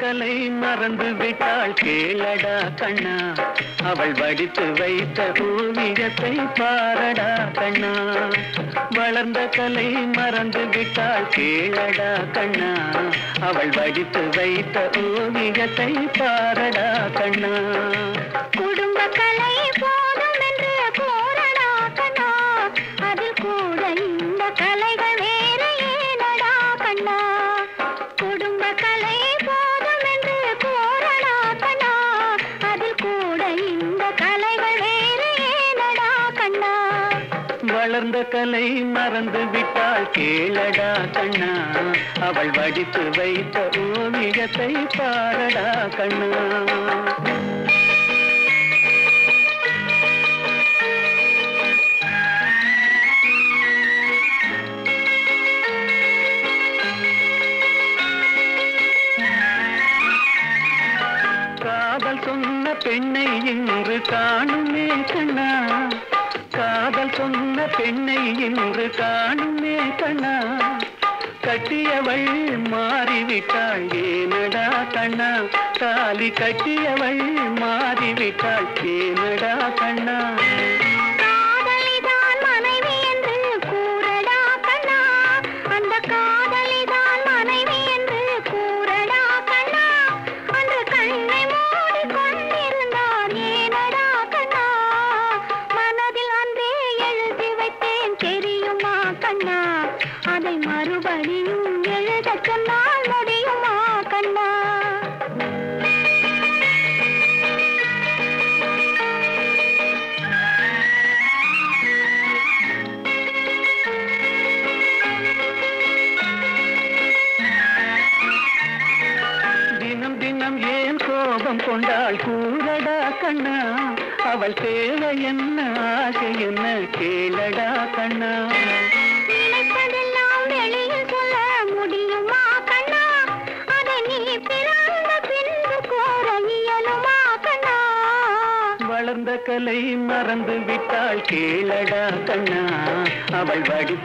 கலை மறந்து விட்டாள் கேளடா கண்ணா. அவள் வடித்து வைத்த ஓவியத்தை பாரடா கண்ணா. வளர்ந்த கலை மறந்து விட்டாள் கேளடா கண்ணா. அவள் வடித்து வைத்த ஓவியத்தை பாரடா கண்ணா. குடும்ப கலை வளர்ந்த கலை மறந்து விட்டாள் கேளடா கண்ணா. அவள் வடித்து வைத்த ஓவியத்தை பாரடா கண்ணா. காதல் சொன்ன பெண்ணை இன்று காணுமே கண்ணா. காதல் சொன்ன பெண்ணை இன்று காணுமே கண்ணா. கட்டியவள் மாறிவிட்டாள் ஏனடா கண்ணா. தாலி கட்டியவள் மாறிவிட்டாள் ஏனடா கண்ணா. அதை மறுபடியும் எழுத சொன்னால் முடியுமா கண்ணா? தினம் தினம் ஏன் கோபம் கொண்டாள்? கூறடா கண்ணா. அவள் தேவை என்ன ஆசை என்ன கேளடா கண்ணா. வளர்ந்த கலை மறந்து விட்டாள் கீழடா கண்ணா. அவள் வடி